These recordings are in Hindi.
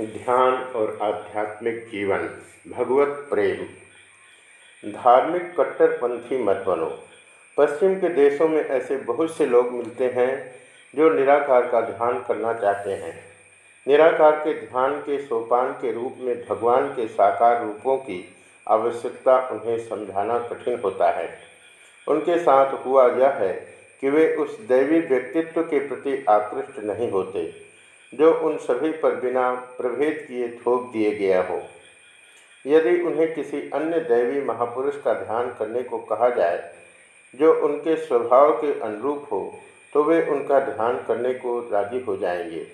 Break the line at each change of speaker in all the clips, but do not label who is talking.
ध्यान और आध्यात्मिक जीवन, भगवत प्रेम। धार्मिक कट्टरपंथी मत बनो। पश्चिम के देशों में ऐसे बहुत से लोग मिलते हैं जो निराकार का ध्यान करना चाहते हैं। निराकार के ध्यान के सोपान के रूप में भगवान के साकार रूपों की आवश्यकता उन्हें समझाना कठिन होता है। उनके साथ हुआ यह है कि वे उस दैवी व्यक्तित्व के प्रति आकृष्ट नहीं होते। जो उन सभी पर बिना प्रभेद किए थोप दिए गया हो। यदि उन्हें किसी अन्य दैवी महापुरुष का ध्यान करने को कहा जाए, जो उनके स्वभाव के अनुरूप हो तो वे उनका ध्यान करने को राज़ी हो जाएँगे,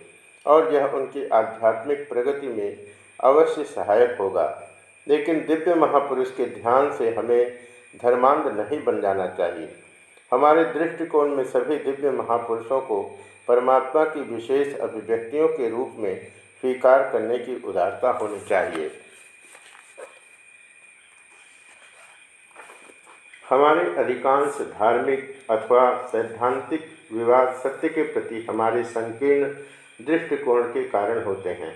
और यह उनकी आध्यात्मिक प्रगति में अवश्य सहायक होगा। लेकिन दिव्य महापुरुष के ध्यान से हमें धर्मांध नहीं बन जाना चाहिए। हमारे दृष्टिकोण में सभी दिव्य महापुरुषों को परमात्मा की विशेष अभिव्यक्तियों के रूप में स्वीकार करने की उदारता होनी चाहिए। हमारे अधिकांश धार्मिक अथवा सैद्धांतिक विवाद सत्य के प्रति हमारे संकीर्ण दृष्टिकोण के कारण होते हैं।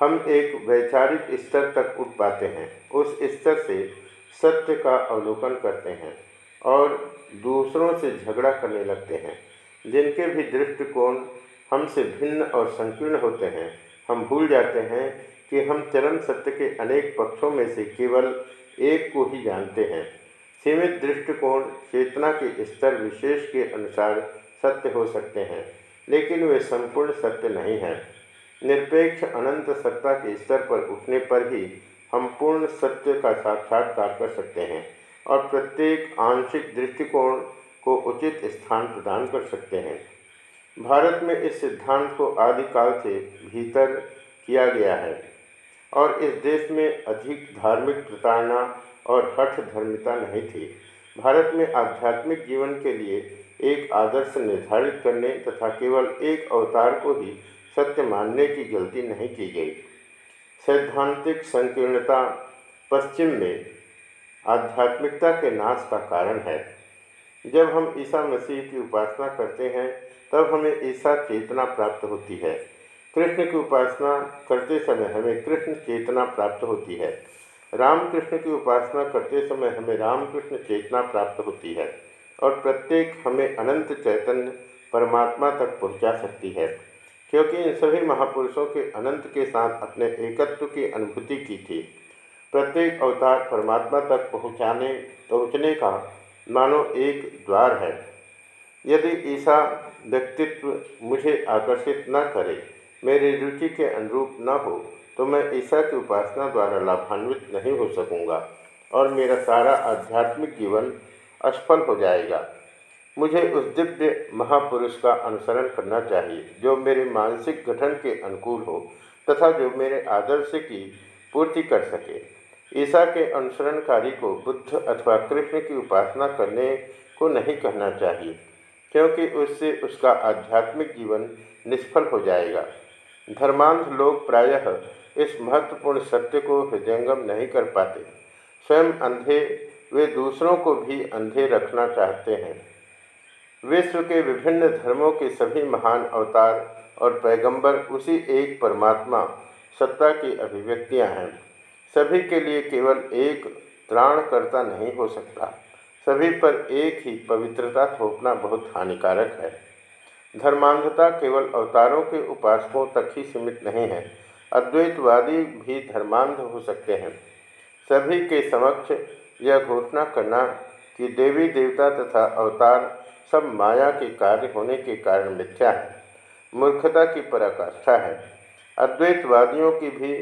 हम एक वैचारिक स्तर तक उठ पाते हैं, उस स्तर से सत्य का अवलोकन करते हैं और दूसरों से झगड़ा करने लगते हैं। जिनके भी दृष्टिकोण हमसे भिन्न और संकीर्ण होते हैं, हम भूल जाते हैं कि हम चरम सत्य के अनेक पक्षों में से केवल एक को ही जानते हैं। सीमित दृष्टिकोण चेतना के स्तर विशेष के अनुसार सत्य हो सकते हैं, लेकिन वे संपूर्ण सत्य नहीं हैं। निरपेक्ष अनंत सत्ता के स्तर पर उठने पर ही हम पूर्ण सत्य का साक्षात्कार कर सकते हैं और प्रत्येक आंशिक दृष्टिकोण को उचित स्थान प्रदान कर सकते हैं। भारत में इस सिद्धांत को आदिकाल से भीतर किया गया है और इस देश में अधिक धार्मिक प्रताड़ना और हठ धर्मिता नहीं थी। भारत में आध्यात्मिक जीवन के लिए एक आदर्श निर्धारित करने तथा केवल एक अवतार को ही सत्य मानने की गलती नहीं की गई। सैद्धांतिक संकीर्णता पश्चिम में आध्यात्मिकता के नाश का कारण है। जब हम ईसा मसीह की उपासना करते हैं, तब हमें ईसा चेतना प्राप्त होती है। कृष्ण की उपासना करते समय हमें कृष्ण चेतना प्राप्त होती है। राम कृष्ण की उपासना करते समय हमें रामकृष्ण चेतना प्राप्त होती है और प्रत्येक हमें अनंत चैतन्य परमात्मा तक पहुँचा सकती है। क्योंकि इन सभी महापुरुषों के अनंत के साथ अपने एकत्व की अनुभूति की थी। प्रत्येक अवतार परमात्मा तक पहुँचाने, पहुँचने का मानो एक द्वार है। यदि ईसा व्यक्तित्व मुझे आकर्षित न करे, मेरी रुचि के अनुरूप न हो तो मैं ईसा की उपासना द्वारा लाभान्वित नहीं हो सकूँगा और मेरा सारा आध्यात्मिक जीवन असफल हो जाएगा। मुझे उस दिव्य महापुरुष का अनुसरण करना चाहिए, जो मेरे मानसिक गठन के अनुकूल हो तथा जो मेरे आदर्श की पूर्ति कर सके। ईसा के अनुसरणकारी को बुद्ध अथवा कृष्ण की उपासना करने को नहीं कहना चाहिए, क्योंकि उससे उसका आध्यात्मिक जीवन निष्फल हो जाएगा। धर्मांध लोग प्रायः इस महत्वपूर्ण सत्य को हृदयंगम नहीं कर पाते। स्वयं अंधे, वे दूसरों को भी अंधे रखना चाहते हैं। विश्व के विभिन्न धर्मों के सभी महान अवतार और पैगंबर उसी एक परमात्मा, सत्ता की अभिव्यक्तियाँ हैं। सभी के लिए केवल एक त्राणकर्ता नहीं हो सकता। सभी पर एक ही पवित्रता थोपना बहुत हानिकारक है। धर्मांधता केवल अवतारों के उपासकों तक ही सीमित नहीं है, अद्वैतवादी भी धर्मांध हो सकते हैं। सभी के समक्ष यह घोषणा करना कि देवी देवता तथा अवतार सब माया के कार्य होने के कारण मिथ्या है, मूर्खता की पराकाष्ठा है। अद्वैतवादियों की भी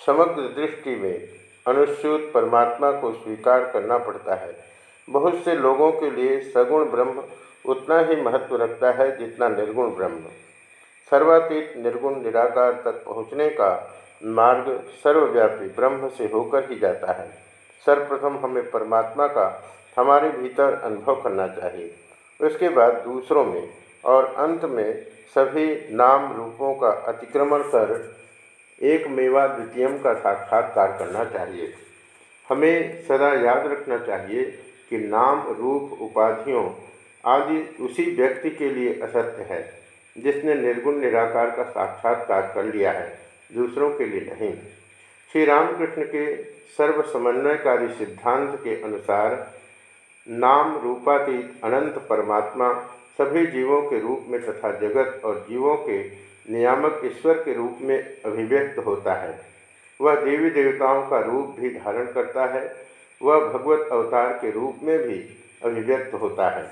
समग्र दृष्टि में अनुच्युत परमात्मा को स्वीकार करना पड़ता है। बहुत से लोगों के लिए सगुण ब्रह्म उतना ही महत्व रखता है जितना निर्गुण ब्रह्म। सर्वातीत निर्गुण निराकार तक पहुँचने का मार्ग सर्वव्यापी ब्रह्म से होकर ही जाता है। सर्वप्रथम हमें परमात्मा का हमारे भीतर अनुभव करना चाहिए। उसके बाद दूसरों में और अंत में सभी नाम रूपों का अतिक्रमण कर एक मेवा द्वितीयम का साक्षात्कार करना चाहिए। हमें सदा याद रखना चाहिए कि नाम, रूप, उपाधियों आदि उसी व्यक्ति के लिए असत्य है, जिसने निर्गुण निराकार का साक्षात्कार कर लिया है, दूसरों के लिए नहीं। श्री रामकृष्ण के सर्व समन्वयकारी सिद्धांत के अनुसार, नाम, रूपातीत अनंत परमात्मा सभी जीवों के रूप में तथा जगत और जीवों के नियामक ईश्वर के रूप में अभिव्यक्त होता है। वह देवी देवताओं का रूप भी धारण करता है। वह भगवत अवतार के रूप में भी अभिव्यक्त होता है।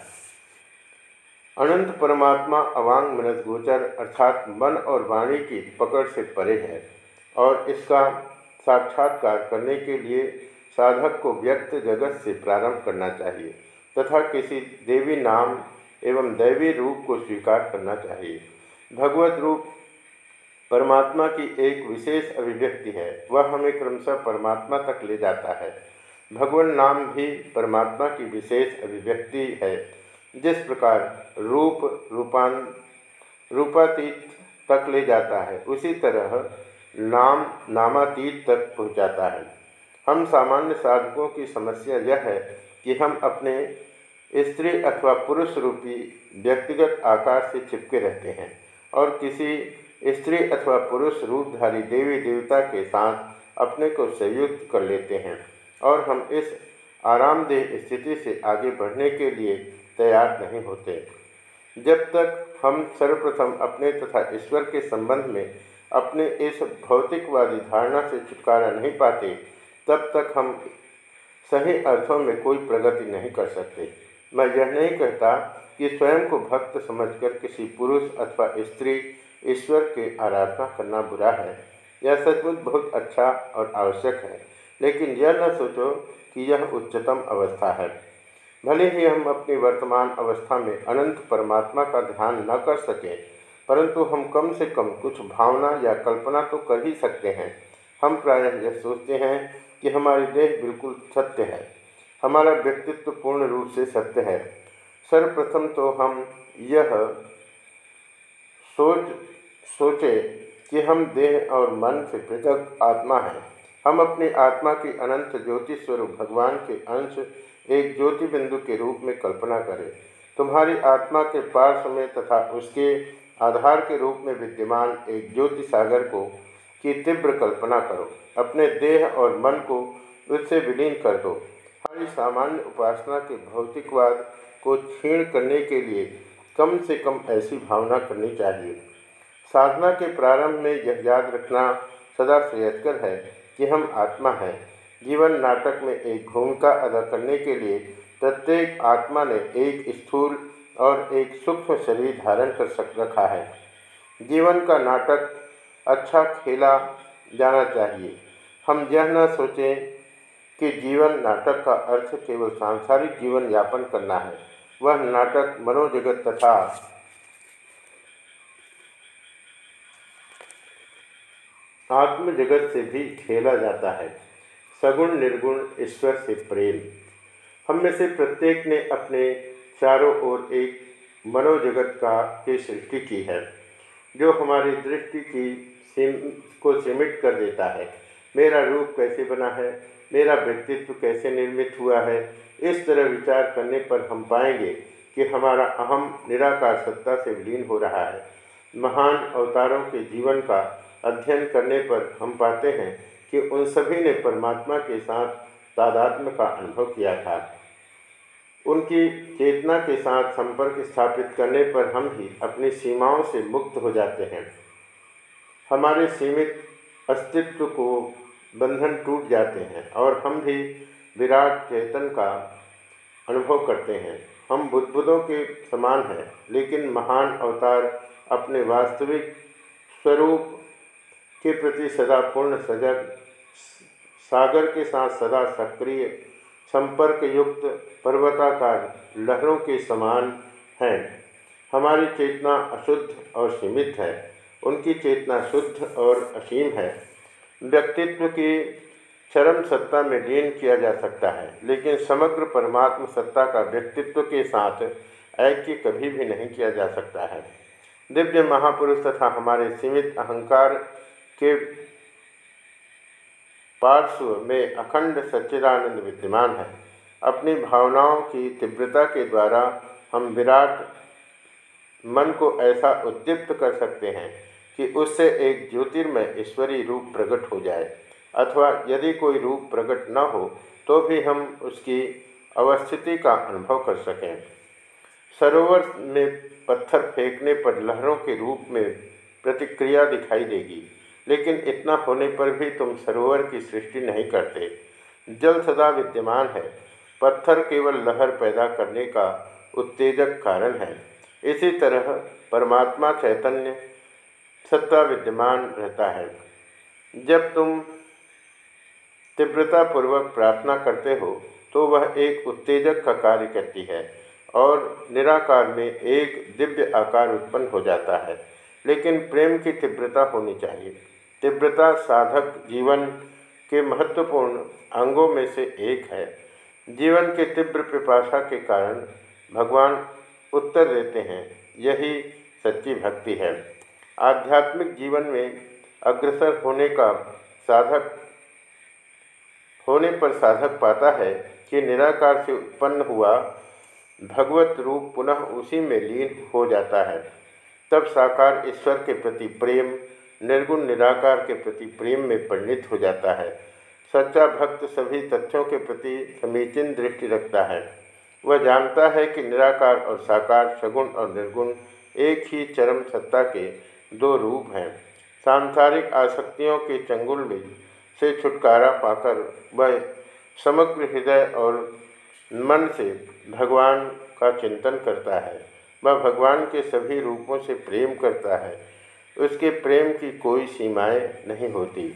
अनंत परमात्मा अवांग मनस गोचर अर्थात मन और वाणी की पकड़ से परे है और इसका साक्षात्कार करने के लिए साधक को व्यक्त जगत से प्रारंभ करना चाहिए तथा किसी देवी नाम एवं दैवी रूप को स्वीकार करना चाहिए। भगवत रूप परमात्मा की एक विशेष अभिव्यक्ति है, वह हमें क्रमशः परमात्मा तक ले जाता है। भगवान नाम भी परमात्मा की विशेष अभिव्यक्ति है, जिस प्रकार रूप रूपान, रूपातीत तक ले जाता है, उसी तरह नाम नामातीत तक पहुँचाता है। हम सामान्य साधकों की समस्या यह है कि हम अपने स्त्री अथवा पुरुष रूपी व्यक्तिगत आकार से चिपके रहते हैं। और किसी स्त्री अथवा पुरुष रूपधारी देवी देवता के साथ अपने को संयुक्त कर लेते हैं और हम इस आरामदेह स्थिति से आगे बढ़ने के लिए तैयार नहीं होते। जब तक हम सर्वप्रथम अपने तथा ईश्वर के संबंध में अपने इस भौतिकवादी धारणा से छुटकारा नहीं पाते, तब तक हम सही अर्थों में कोई प्रगति नहीं कर सकते। मैं यह नहीं कहता कि स्वयं को भक्त समझकर किसी पुरुष अथवा स्त्री ईश्वर की आराधना करना बुरा है। यह सचमुच बहुत अच्छा और आवश्यक है, लेकिन यह न सोचो कि यह उच्चतम अवस्था है। भले ही हम अपनी वर्तमान अवस्था में अनंत परमात्मा का ध्यान न कर सकें, परंतु हम कम से कम कुछ भावना या कल्पना तो कर ही सकते हैं। हम प्रायः यह सोचते हैं कि हमारी देह बिल्कुल सत्य है। हमारा व्यक्तित्व पूर्ण रूप से सत्य है। सर्वप्रथम तो हम यह सोच, सोचे कि हम देह और मन से पृथक आत्मा हैं। हम अपनी आत्मा की अनंत ज्योति स्वरूप भगवान के अंश एक ज्योति बिंदु के रूप में कल्पना करें। तुम्हारी आत्मा के पार्श्व में तथा उसके आधार के रूप में विद्यमान एक ज्योति सागर को, की तीव्र कल्पना करो। अपने देह और मन को उससे विलीन कर दो। हमारी सामान्य उपासना के भौतिकवाद को क्षीण करने के लिए कम से कम ऐसी भावना करनी चाहिए। साधना के प्रारंभ में यह याद रखना सदा श्रेयस्कर है कि हम आत्मा हैं। जीवन नाटक में एक भूमिका अदा करने के लिए प्रत्येक आत्मा ने एक स्थूल और एक सूक्ष्म शरीर धारण कर सक, रखा है। जीवन का नाटक अच्छा खेला जाना चाहिए। हम यह न सोचें कि जीवन नाटक का अर्थ केवल सांसारिक जीवन यापन करना है। वह नाटक मनोजगत तथा आत्म जगत से भी खेला जाता है। सगुण निर्गुण ईश्वर से प्रेम। हम में से प्रत्येक ने अपने चारों ओर एक मनोजगत का की सृष्टि की है, जो हमारी दृष्टि की सीम को सीमित कर देता है। मेरा रूप कैसे बना है? मेरा व्यक्तित्व कैसे निर्मित हुआ है? इस तरह विचार करने पर हम पाएँगे कि हमारा अहम निराकार सत्ता से विलीन हो रहा है। महान अवतारों के जीवन का अध्ययन करने पर हम पाते हैं कि उन सभी ने परमात्मा के साथ तादात्म्य का अनुभव किया था। उनकी चेतना के साथ संपर्क स्थापित करने पर हम भी अपनी सीमाओं से मुक्त हो जाते हैं। हमारे सीमित अस्तित्व को बंधन टूट जाते हैं और हम भी विराट चेतन का अनुभव करते हैं। हम बुद्धबुदों के समान हैं, लेकिन महान अवतार अपने वास्तविक स्वरूप के प्रति सदा पूर्ण सजग सागर के साथ सदा सक्रिय संपर्क युक्त पर्वताकार लहरों के समान हैं। हमारी चेतना अशुद्ध और सीमित है, उनकी चेतना शुद्ध और असीम है। व्यक्तित्व की चरम सत्ता में लीन किया जा सकता है, लेकिन समग्र परमात्म सत्ता का व्यक्तित्व के साथ ऐक्य कभी भी नहीं किया जा सकता है। दिव्य महापुरुष तथा हमारे सीमित अहंकार के पार्श्व में अखंड सच्चिदानंद विद्यमान है। अपनी भावनाओं की तीव्रता के द्वारा हम विराट मन को ऐसा उद्दीप्त कर सकते हैं। कि उससे एक ज्योतिर्मय ईश्वरीय रूप प्रकट हो जाए, अथवा यदि कोई रूप प्रकट न हो तो भी हम उसकी अवस्थिति का अनुभव कर सकें। सरोवर में पत्थर फेंकने पर लहरों के रूप में प्रतिक्रिया दिखाई देगी, लेकिन इतना होने पर भी तुम सरोवर की सृष्टि नहीं करते। जल सदा विद्यमान है। पत्थर केवल लहर पैदा करने का उत्तेजक कारण है। इसी तरह परमात्मा चैतन्य सत्ता विद्यमान रहता है। जब तुम तीव्रतापूर्वक प्रार्थना करते हो तो वह एक उत्तेजक का कार्य करती है और निराकार में एक दिव्य आकार उत्पन्न हो जाता है। लेकिन प्रेम की तीव्रता होनी चाहिए। तीव्रता साधक जीवन के महत्वपूर्ण अंगों में से एक है। जीवन के तीव्र पिपाशा के कारण भगवान उत्तर देते हैं, यही सच्ची भक्ति है। आध्यात्मिक जीवन में अग्रसर होने का साधक, होने पर साधक पाता है कि निराकार से उत्पन्न हुआ भगवत रूप पुनः उसी में लीन हो जाता है। तब साकार ईश्वर के प्रति प्रेम, निर्गुण निराकार के प्रति प्रेम में परिणित हो जाता है। सच्चा भक्त सभी तथ्यों के प्रति समीचीन दृष्टि रखता है। वह जानता है कि निराकार और साकार, सगुण और निर्गुण एक ही चरम सत्ता के दो रूप हैं। सांसारिक आसक्तियों के चंगुल में से छुटकारा पाकर वह समग्र हृदय और मन से भगवान का चिंतन करता है। वह भगवान के सभी रूपों से प्रेम करता है। उसके प्रेम की कोई सीमाएँ नहीं होती।